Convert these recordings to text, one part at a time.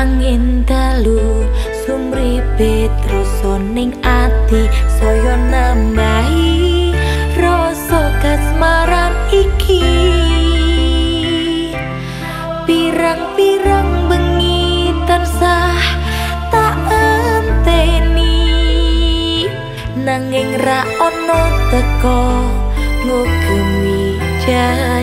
angin telu sumri petro ning ati saya nambahi rasa kasmaran iki. Pirang-pirang bengi tansah tak enteni nanging ra ono teko ngugemi jan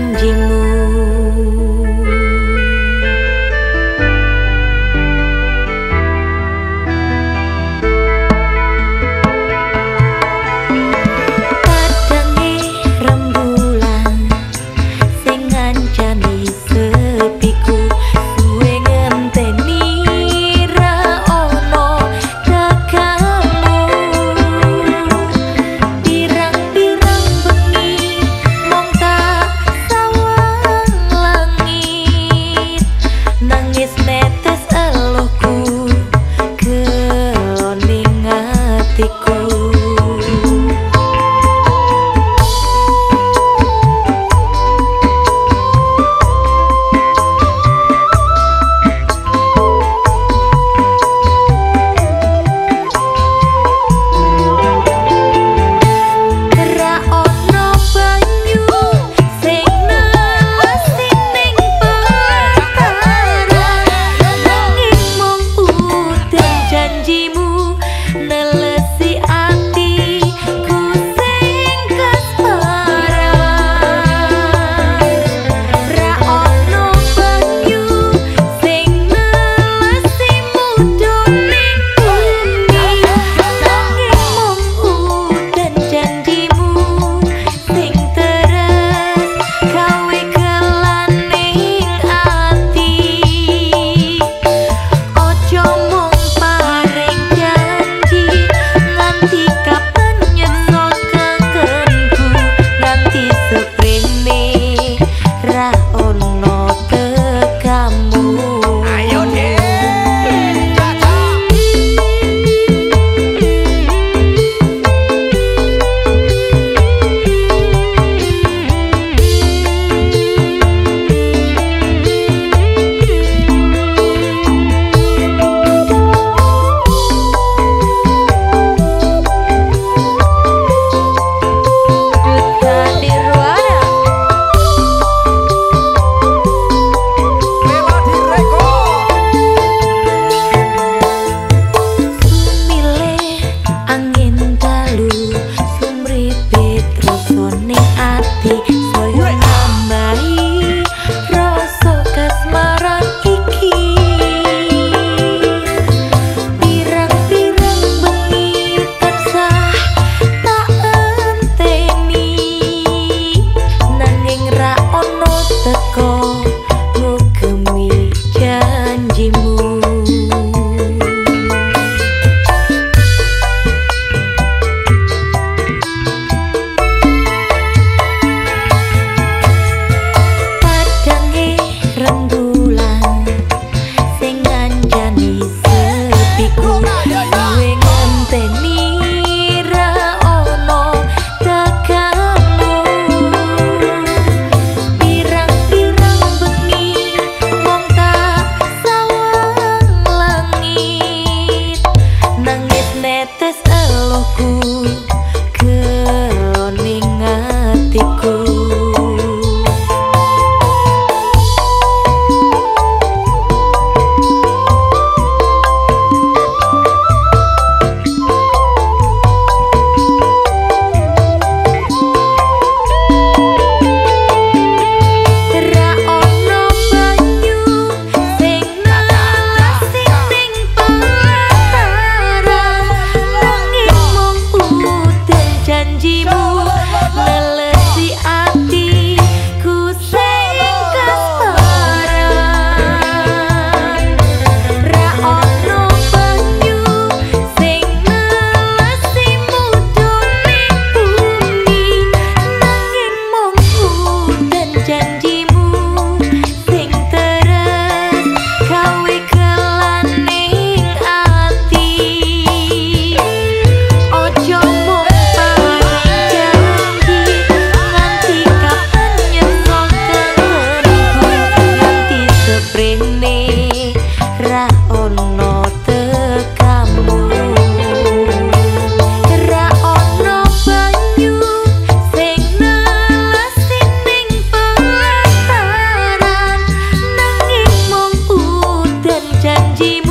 Дим.